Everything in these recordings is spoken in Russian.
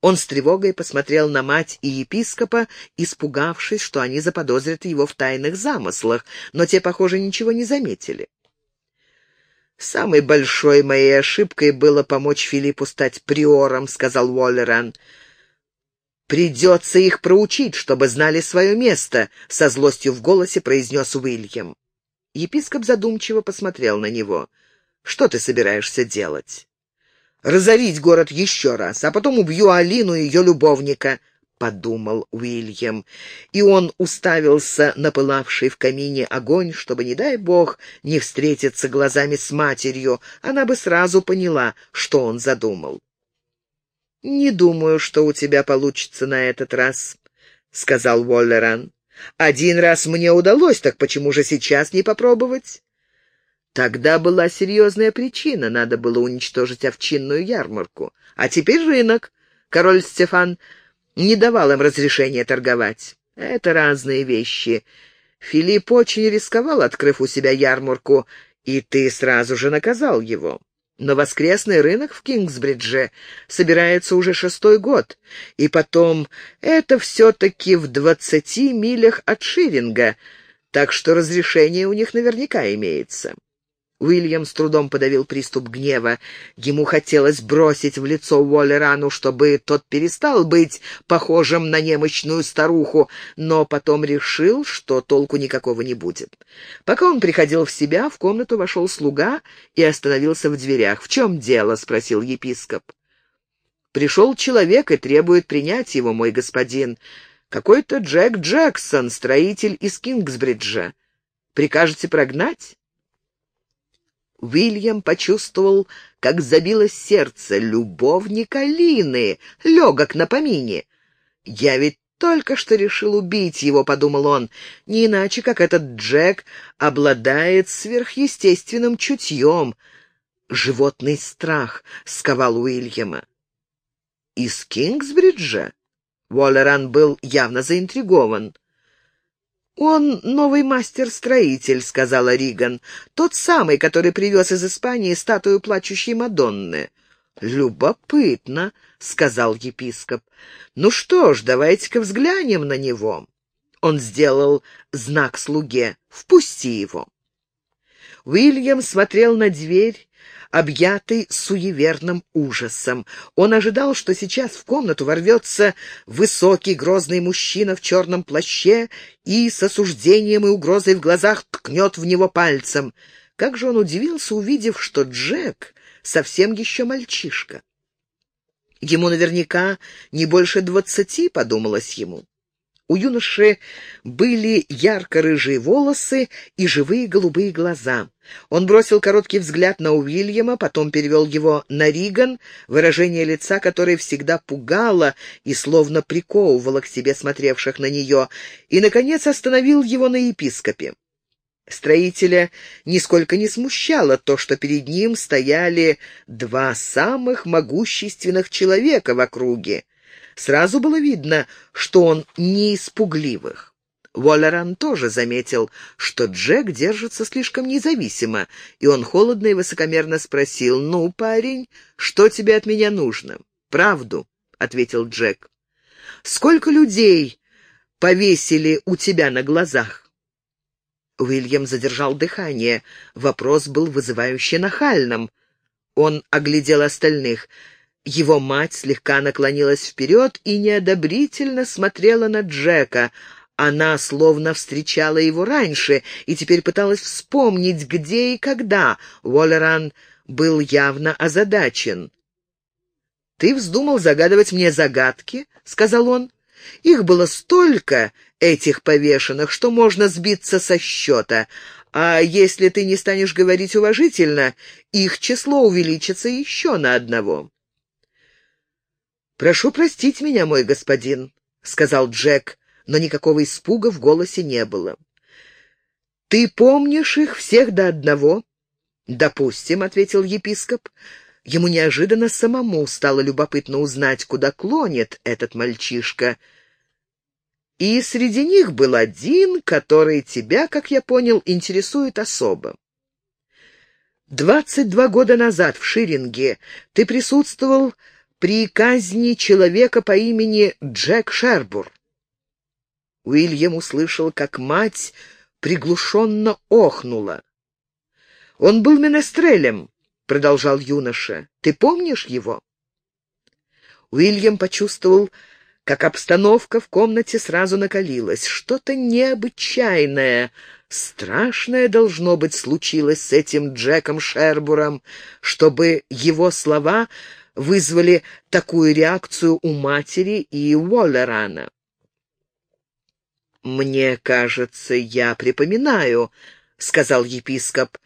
Он с тревогой посмотрел на мать и епископа, испугавшись, что они заподозрят его в тайных замыслах, но те, похоже, ничего не заметили. «Самой большой моей ошибкой было помочь Филиппу стать приором», — сказал Уоллеран. «Придется их проучить, чтобы знали свое место», — со злостью в голосе произнес Уильям. Епископ задумчиво посмотрел на него. «Что ты собираешься делать?» «Разорить город еще раз, а потом убью Алину и ее любовника», — подумал Уильям. И он уставился на пылавший в камине огонь, чтобы, не дай бог, не встретиться глазами с матерью. Она бы сразу поняла, что он задумал. «Не думаю, что у тебя получится на этот раз», — сказал Уоллеран. «Один раз мне удалось, так почему же сейчас не попробовать?» Тогда была серьезная причина, надо было уничтожить овчинную ярмарку. А теперь рынок. Король Стефан не давал им разрешения торговать. Это разные вещи. Филипп очень рисковал, открыв у себя ярмарку, и ты сразу же наказал его. Но воскресный рынок в Кингсбридже собирается уже шестой год, и потом это все-таки в двадцати милях от Ширинга, так что разрешение у них наверняка имеется. Уильям с трудом подавил приступ гнева. Ему хотелось бросить в лицо Уоллерану, чтобы тот перестал быть похожим на немощную старуху, но потом решил, что толку никакого не будет. Пока он приходил в себя, в комнату вошел слуга и остановился в дверях. «В чем дело?» — спросил епископ. «Пришел человек и требует принять его, мой господин. Какой-то Джек Джексон, строитель из Кингсбриджа. Прикажете прогнать?» Уильям почувствовал, как забилось сердце любовника Лины, легок на помине. «Я ведь только что решил убить его», — подумал он, — «не иначе, как этот Джек обладает сверхъестественным чутьем». Животный страх сковал Уильяма. «Из Кингсбриджа?» Уоллеран был явно заинтригован. «Он новый мастер-строитель», — сказала Риган. «Тот самый, который привез из Испании статую плачущей Мадонны». «Любопытно», — сказал епископ. «Ну что ж, давайте-ка взглянем на него». Он сделал знак слуге. «Впусти его». Уильям смотрел на дверь, объятый суеверным ужасом. Он ожидал, что сейчас в комнату ворвется высокий грозный мужчина в черном плаще и с осуждением и угрозой в глазах ткнет в него пальцем. Как же он удивился, увидев, что Джек совсем еще мальчишка. Ему наверняка не больше двадцати, подумалось ему. У юноши были ярко-рыжие волосы и живые голубые глаза. Он бросил короткий взгляд на Уильяма, потом перевел его на Риган, выражение лица которой всегда пугало и словно приковывало к себе смотревших на нее, и, наконец, остановил его на епископе. Строителя нисколько не смущало то, что перед ним стояли два самых могущественных человека в округе. Сразу было видно, что он не из пугливых. Тоже заметил, что Джек держится слишком независимо, и он холодно и высокомерно спросил, «Ну, парень, что тебе от меня нужно?» «Правду», — ответил Джек. «Сколько людей повесили у тебя на глазах?» Уильям задержал дыхание. Вопрос был вызывающе нахальным. Он оглядел остальных — его мать слегка наклонилась вперед и неодобрительно смотрела на Джека. Она словно встречала его раньше и теперь пыталась вспомнить, где и когда. Уоллеран был явно озадачен. «Ты вздумал загадывать мне загадки?» — сказал он. «Их было столько, этих повешенных, что можно сбиться со счета. А если ты не станешь говорить уважительно, их число увеличится еще на одного». «Прошу простить меня, мой господин», — сказал Джек, но никакого испуга в голосе не было. «Ты помнишь их всех до одного?» «Допустим», — ответил епископ. Ему неожиданно самому стало любопытно узнать, куда клонит этот мальчишка. И среди них был один, который тебя, как я понял, интересует особо. Двадцать два года назад в Ширинге ты присутствовал при казни человека по имени Джек Шербур. Уильям услышал, как мать приглушенно охнула. «Он был менестрелем», — продолжал юноша. «Ты помнишь его?» Уильям почувствовал, как обстановка в комнате сразу накалилась. Что-то необычайное, страшное, должно быть, случилось с этим Джеком Шербуром, чтобы его слова вызвали такую реакцию у матери и Уоллерана. «Мне кажется, я припоминаю», — сказал епископ,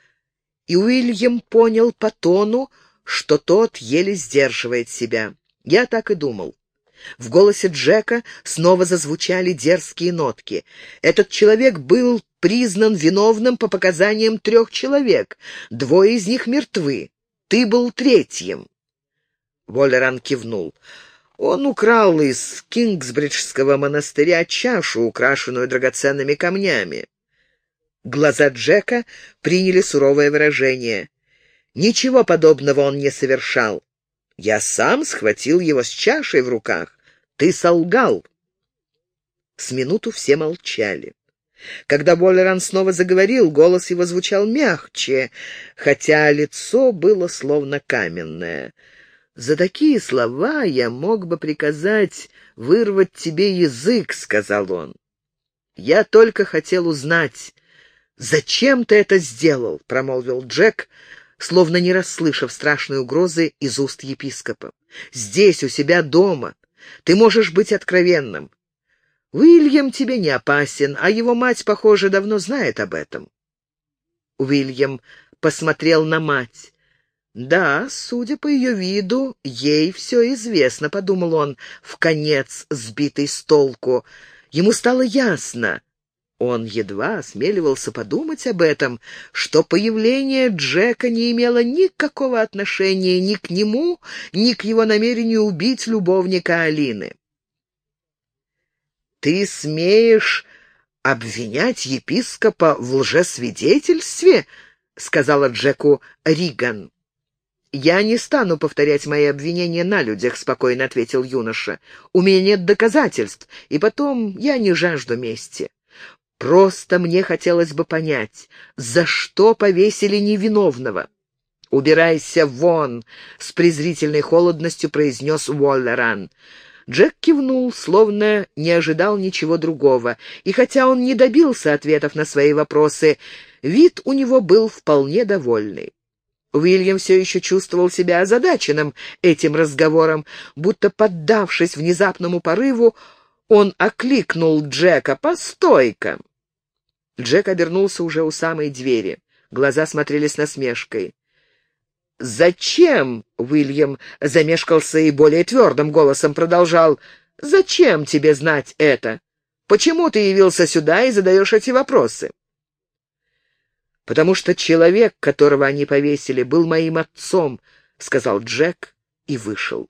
и Уильям понял по тону, что тот еле сдерживает себя. Я так и думал. В голосе Джека снова зазвучали дерзкие нотки. Этот человек был признан виновным по показаниям трех человек. Двое из них мертвы. Ты был третьим. Волеран кивнул. Он украл из Кингсбриджского монастыря чашу, украшенную драгоценными камнями. Глаза Джека приняли суровое выражение. Ничего подобного он не совершал. Я сам схватил его с чашей в руках. Ты солгал. С минуту все молчали. Когда Болеран снова заговорил, голос его звучал мягче, хотя лицо было словно каменное. «За такие слова я мог бы приказать вырвать тебе язык», — сказал он. «Я только хотел узнать, зачем ты это сделал?» — промолвил Джек, словно не расслышав страшной угрозы из уст епископа. «Здесь, у себя дома. Ты можешь быть откровенным. Уильям тебе не опасен, а его мать, похоже, давно знает об этом». Уильям посмотрел на мать. «Да, судя по ее виду, ей все известно», — подумал он, в конец сбитый с толку. Ему стало ясно. Он едва осмеливался подумать об этом, что появление Джека не имело никакого отношения ни к нему, ни к его намерению убить любовника Алины. «Ты смеешь обвинять епископа в лжесвидетельстве?» — сказала Джеку Риган. «Я не стану повторять мои обвинения на людях», — спокойно ответил юноша. «У меня нет доказательств, и потом я не жажду мести. Просто мне хотелось бы понять, за что повесили невиновного». «Убирайся вон!» — с презрительной холодностью произнес Уоллеран. Джек кивнул, словно не ожидал ничего другого, и хотя он не добился ответов на свои вопросы, вид у него был вполне довольный. Уильям все еще чувствовал себя озадаченным этим разговором, будто поддавшись внезапному порыву, он окликнул Джека «Постой-ка!». Джек обернулся уже у самой двери. Глаза смотрели с насмешкой. «Зачем?» — Уильям замешкался и более твердым голосом продолжал. «Зачем тебе знать это? Почему ты явился сюда и задаешь эти вопросы?» Потому что человек, которого они повесили, был моим отцом», — сказал Джек и вышел.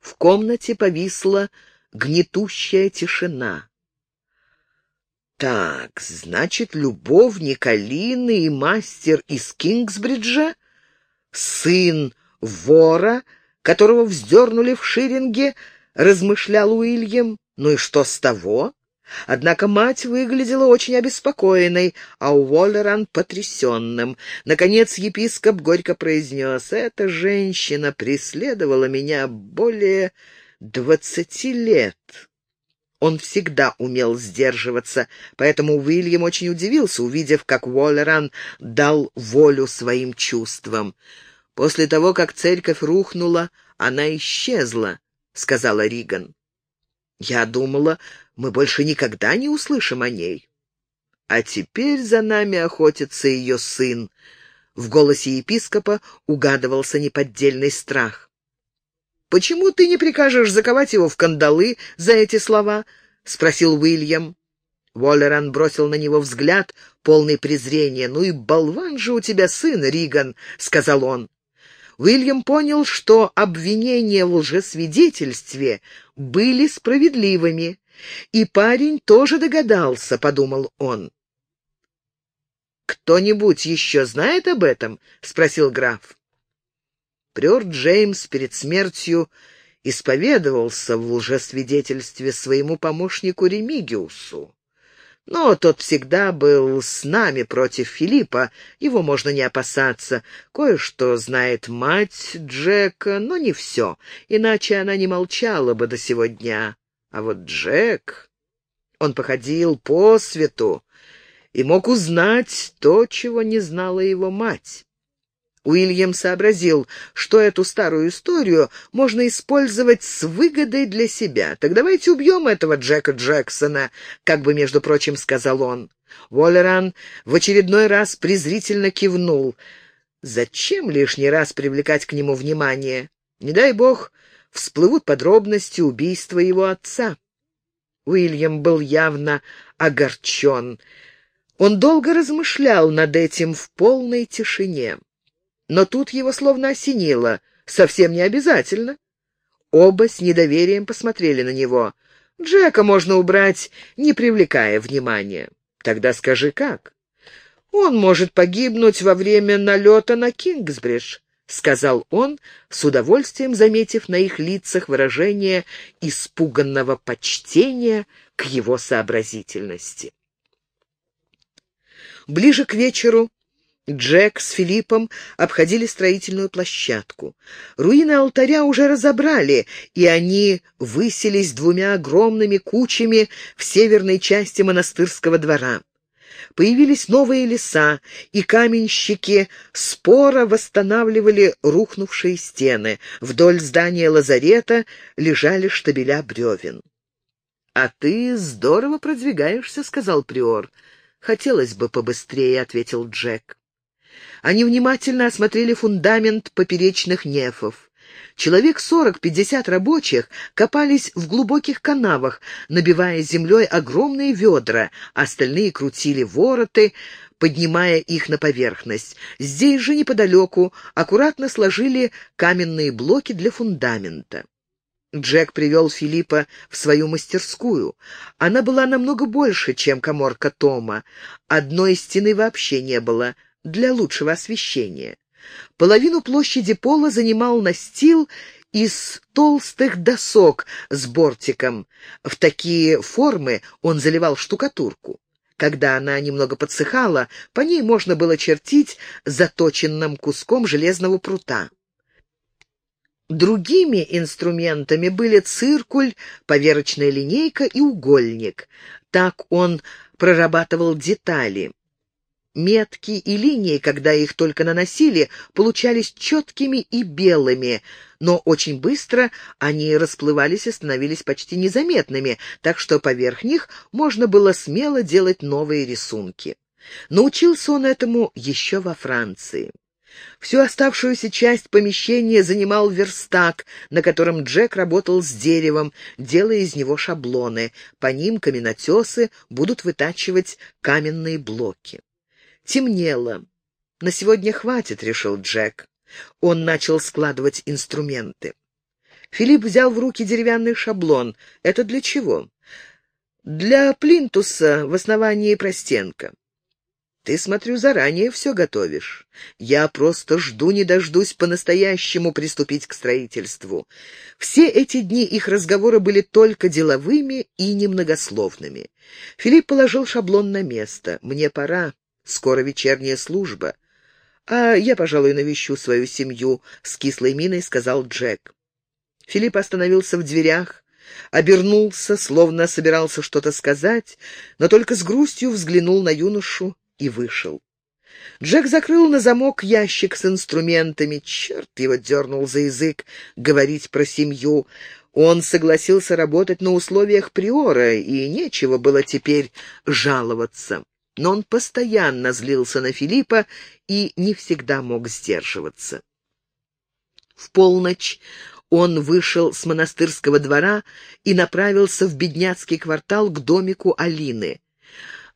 В комнате повисла гнетущая тишина. «Так, значит, любовник Алины и мастер из Кингсбриджа, сын вора, которого вздернули в ширинге, — размышлял Уильям. Ну и что с того? Однако мать выглядела очень обеспокоенной, а Уоллеран — потрясенным. Наконец епископ горько произнес, «Эта женщина преследовала меня более двадцати лет». Он всегда умел сдерживаться, поэтому Уильям очень удивился, увидев, как Уоллеран дал волю своим чувствам. «После того, как церковь рухнула, она исчезла», — сказала Риган. «Я думала, мы больше никогда не услышим о ней. А теперь за нами охотится ее сын. В голосе епископа угадывался неподдельный страх. «Почему ты не прикажешь заковать его в кандалы за эти слова?» — спросил Уильям. Воллеран бросил на него взгляд, полный презрения. «Ну и болван же у тебя сын, Риган», — сказал он. Уильям понял, что обвинения в лжесвидетельстве были справедливыми, и парень тоже догадался, — подумал он. «Кто-нибудь еще знает об этом?» — спросил граф. Приор Джеймс перед смертью исповедовался в лжесвидетельстве своему помощнику Ремигиусу. Но тот всегда был с нами против Филиппа, его можно не опасаться. Кое-что знает мать Джека, но не все, иначе она не молчала бы до сего дня. А вот Джек... Он походил по свету и мог узнать то, чего не знала его мать. Уильям сообразил, что эту старую историю можно использовать с выгодой для себя. «Так давайте убьем этого Джека Джексона», — как бы, между прочим, сказал он. Воллеран в очередной раз презрительно кивнул. «Зачем лишний раз привлекать к нему внимание? Не дай бог, всплывут подробности убийства его отца». Уильям был явно огорчен. Он долго размышлял над этим в полной тишине. Но тут его словно осенило. Совсем не обязательно. Оба с недоверием посмотрели на него. Джека можно убрать, не привлекая внимания. Тогда скажи, как? Он может погибнуть во время налета на Кингсбридж, сказал он, с удовольствием заметив на их лицах выражение испуганного почтения к его сообразительности. Ближе к вечеру Джек с Филиппом обходили строительную площадку. Руины алтаря уже разобрали, и они выселись двумя огромными кучами в северной части монастырского двора. Появились новые леса, и каменщики споро восстанавливали рухнувшие стены. Вдоль здания лазарета лежали штабеля бревен. «А ты здорово продвигаешься», — сказал Приор. «Хотелось бы побыстрее», — ответил Джек. Они внимательно осмотрели фундамент поперечных нефов. Человек сорок-пятьдесят рабочих копались в глубоких канавах, набивая землей огромные ведра, остальные крутили вороты, поднимая их на поверхность. Здесь же неподалеку аккуратно сложили каменные блоки для фундамента. Джек привел Филиппа в свою мастерскую. Она была намного больше, чем коморка Тома. Одной стены вообще не было для лучшего освещения. Половину площади пола занимал настил из толстых досок с бортиком. В такие формы он заливал штукатурку. Когда она немного подсыхала, по ней можно было чертить заточенным куском железного прута. Другими инструментами были циркуль, поверочная линейка и угольник. Так он прорабатывал детали. Метки и линии, когда их только наносили, получались четкими и белыми, но очень быстро они расплывались и становились почти незаметными, так что поверх них можно было смело делать новые рисунки. Научился он этому еще во Франции. Всю оставшуюся часть помещения занимал верстак, на котором Джек работал с деревом, делая из него шаблоны. По ним каменотесы будут вытачивать каменные блоки. Темнело. «На сегодня хватит», — решил Джек. Он начал складывать инструменты. Филипп взял в руки деревянный шаблон. «Это для чего?» «Для плинтуса в основании простенка». «Ты, смотрю, заранее все готовишь. Я просто жду не дождусь по-настоящему приступить к строительству». Все эти дни их разговоры были только деловыми и немногословными. Филипп положил шаблон на место. «Мне пора. Скоро вечерняя служба. А я, пожалуй, навещу свою семью, — с кислой миной сказал Джек. Филипп остановился в дверях, обернулся, словно собирался что-то сказать, но только с грустью взглянул на юношу и вышел. Джек закрыл на замок ящик с инструментами. Черт его дернул за язык говорить про семью. Он согласился работать на условиях приора, и нечего было теперь жаловаться но он постоянно злился на Филиппа и не всегда мог сдерживаться. В полночь он вышел с монастырского двора и направился в бедняцкий квартал к домику Алины.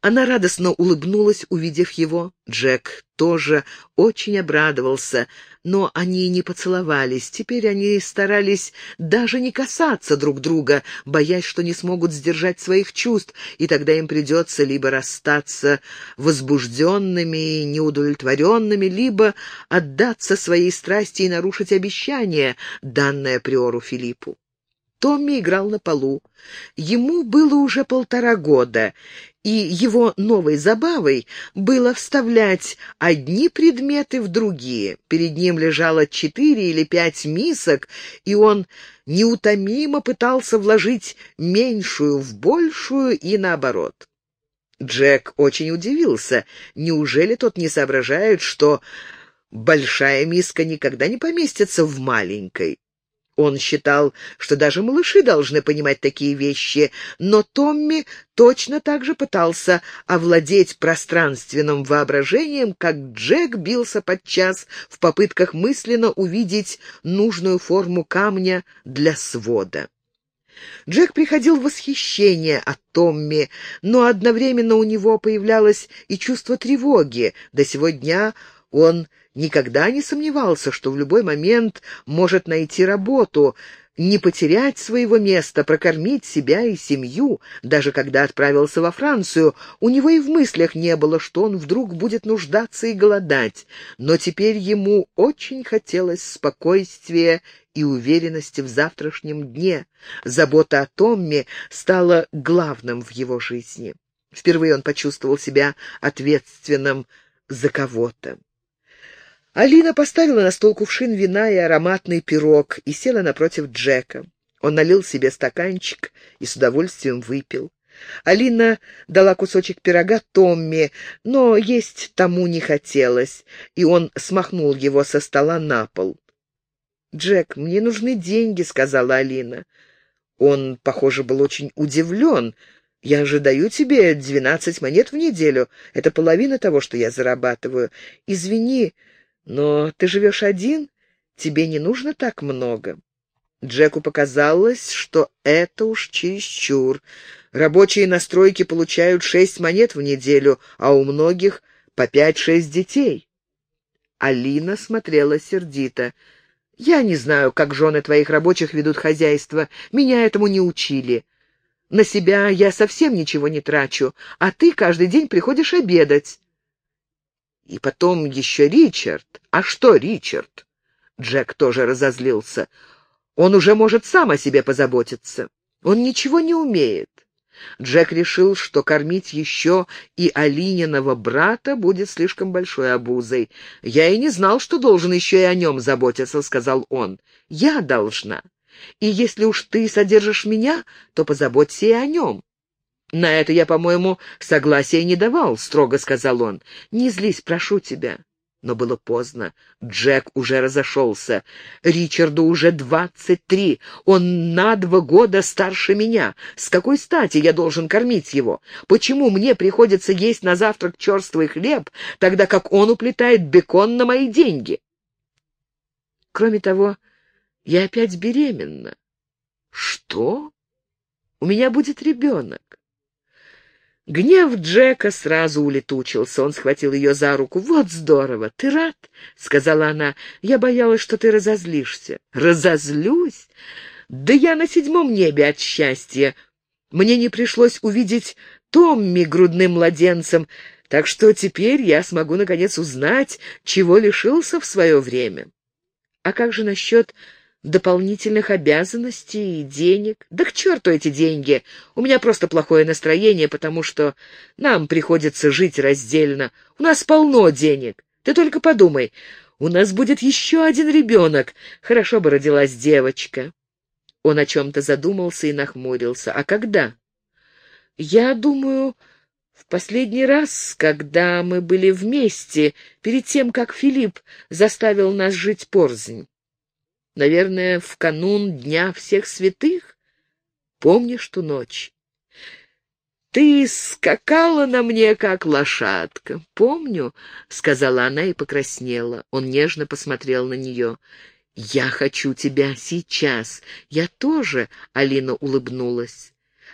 Она радостно улыбнулась, увидев его. Джек тоже очень обрадовался, но они не поцеловались. Теперь они старались даже не касаться друг друга, боясь, что не смогут сдержать своих чувств, и тогда им придется либо расстаться возбужденными и неудовлетворенными, либо отдаться своей страсти и нарушить обещание, данное приору Филиппу. Томми играл на полу. Ему было уже полтора года, и его новой забавой было вставлять одни предметы в другие. Перед ним лежало четыре или пять мисок, и он неутомимо пытался вложить меньшую в большую и наоборот. Джек очень удивился. Неужели тот не соображает, что большая миска никогда не поместится в маленькой? Он считал, что даже малыши должны понимать такие вещи, но Томми точно так же пытался овладеть пространственным воображением, как Джек бился подчас в попытках мысленно увидеть нужную форму камня для свода. Джек приходил в восхищение от Томми, но одновременно у него появлялось и чувство тревоги. До сего дня он никогда не сомневался, что в любой момент может найти работу, не потерять своего места, прокормить себя и семью. Даже когда отправился во Францию, у него и в мыслях не было, что он вдруг будет нуждаться и голодать. Но теперь ему очень хотелось спокойствия и уверенности в завтрашнем дне. Забота о Томме стала главным в его жизни. Впервые он почувствовал себя ответственным за кого-то. Алина поставила на стол кувшин вина и ароматный пирог и села напротив Джека. Он налил себе стаканчик и с удовольствием выпил. Алина дала кусочек пирога Томми, но есть тому не хотелось, и он смахнул его со стола на пол. «Джек, мне нужны деньги», — сказала Алина. Он, похоже, был очень удивлен. «Я же даю тебе двенадцать монет в неделю. Это половина того, что я зарабатываю. Извини, но ты живешь один, тебе не нужно так много». Джеку показалось, что это уж чересчур. Рабочие на стройке получают шесть монет в неделю, а у многих по пять-шесть детей. Алина смотрела сердито. «Я не знаю, как жены твоих рабочих ведут хозяйство. Меня этому не учили. На себя я совсем ничего не трачу, а ты каждый день приходишь обедать. И потом еще Ричард. А что Ричард? Джек тоже разозлился. Он уже может сам о себе позаботиться. Он ничего не умеет. Джек решил, что кормить еще и Алининого брата будет слишком большой обузой. «Я и не знал, что должен еще и о нем заботиться», — сказал он. «Я должна. И если уж ты содержишь меня, то позаботься и о нем. «На это я, по-моему, согласия не давал», — строго сказал он. «Не злись, прошу тебя». Но было поздно. Джек уже разошелся. Ричарду уже двадцать три. Он на два года старше меня. С какой стати я должен кормить его? Почему мне приходится есть на завтрак черствый хлеб, тогда как он уплетает бекон на мои деньги? Кроме того, я опять беременна. Что? У меня будет ребенок. Гнев Джека сразу улетучился. Он схватил ее за руку. «Вот здорово! Ты рад?» — сказала она. «Я боялась, что ты разозлишься». «Разозлюсь? Да я на седьмом небе от счастья. Мне не пришлось увидеть Томми грудным младенцем, так что теперь я смогу наконец узнать, чего лишился в свое время. А как же насчет дополнительных обязанностей и денег. Да к черту эти деньги! У меня просто плохое настроение, потому что нам приходится жить раздельно. У нас полно денег. Ты только подумай, у нас будет еще один ребенок. Хорошо бы родилась девочка. Он о чем-то задумался и нахмурился. А когда? Я думаю, в последний раз, когда мы были вместе, перед тем, как Филипп заставил нас жить порзнь. Наверное, в канун Дня всех святых? Помнишь ту ночь? «Ты скакала на мне, как лошадка. Помню», — сказала она и покраснела. Он нежно посмотрел на нее. «Я хочу тебя сейчас. Я тоже», — Алина улыбнулась.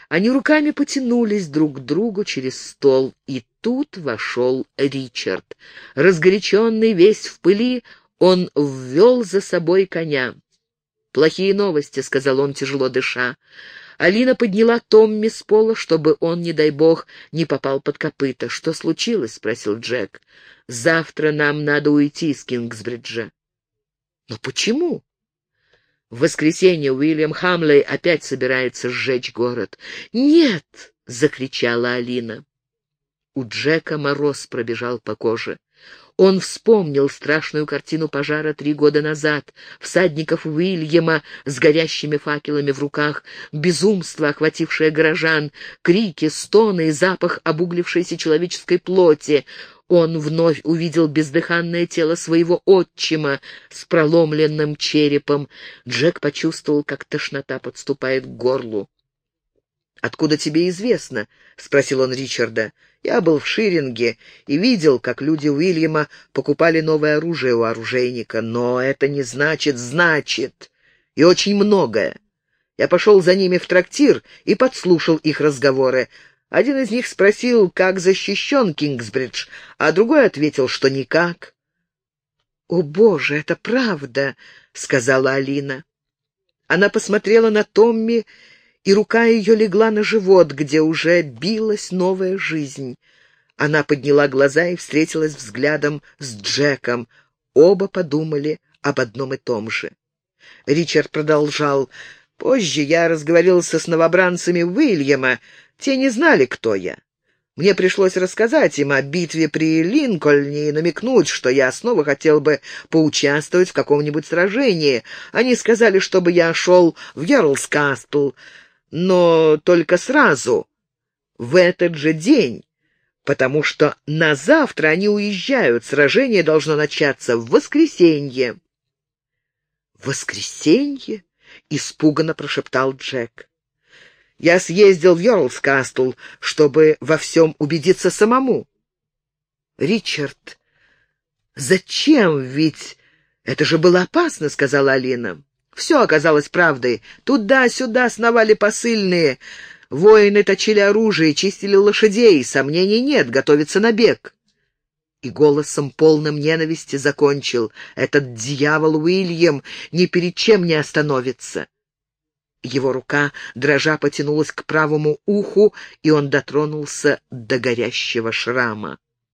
Они руками потянулись друг к другу через стол, и тут вошел Ричард. Разгоряченный весь в пыли, он ввел за собой коня. «Плохие новости», — сказал он, тяжело дыша. Алина подняла Томми с пола, чтобы он, не дай бог, не попал под копыта. «Что случилось?» — спросил Джек. «Завтра нам надо уйти из Кингсбриджа». «Но почему?» В воскресенье Уильям Хамлей опять собирается сжечь город. «Нет!» — закричала Алина. У Джека мороз пробежал по коже. Он вспомнил страшную картину пожара три года назад, всадников Уильяма с горящими факелами в руках, безумство, охватившее горожан, крики, стоны и запах обуглившейся человеческой плоти. Он вновь увидел бездыханное тело своего отчима с проломленным черепом. Джек почувствовал, как тошнота подступает к горлу. «Откуда тебе известно?» — спросил он Ричарда. «Я был в Ширинге и видел, как люди Уильяма покупали новое оружие у оружейника, но это не значит «значит» и очень многое. Я пошел за ними в трактир и подслушал их разговоры. Один из них спросил, как защищен Кингсбридж, а другой ответил, что никак. «О, Боже, это правда!» — сказала Алина. Она посмотрела на Томми и рука ее легла на живот, где уже билась новая жизнь. Она подняла глаза и встретилась взглядом с Джеком. Оба подумали об одном и том же. Ричард продолжал. «Позже я разговорился с новобранцами Уильяма. Те не знали, кто я. Мне пришлось рассказать им о битве при Линкольне и намекнуть, что я снова хотел бы поучаствовать в каком-нибудь сражении. Они сказали, чтобы я шел в Ярлскастл но только сразу, в этот же день, потому что на завтра они уезжают, сражение должно начаться в воскресенье. «Воскресенье?» — испуганно прошептал Джек. «Я съездил в Йорлскастл, чтобы во всем убедиться самому». «Ричард, зачем? Ведь это же было опасно», — сказала Алина. Все оказалось правдой. Туда-сюда сновали посыльные. Воины точили оружие, чистили лошадей. Сомнений нет, готовится набег. И голосом, полным ненависти, закончил. Этот дьявол Уильям ни перед чем не остановится. Его рука, дрожа, потянулась к правому уху, и он дотронулся до горящего шрама.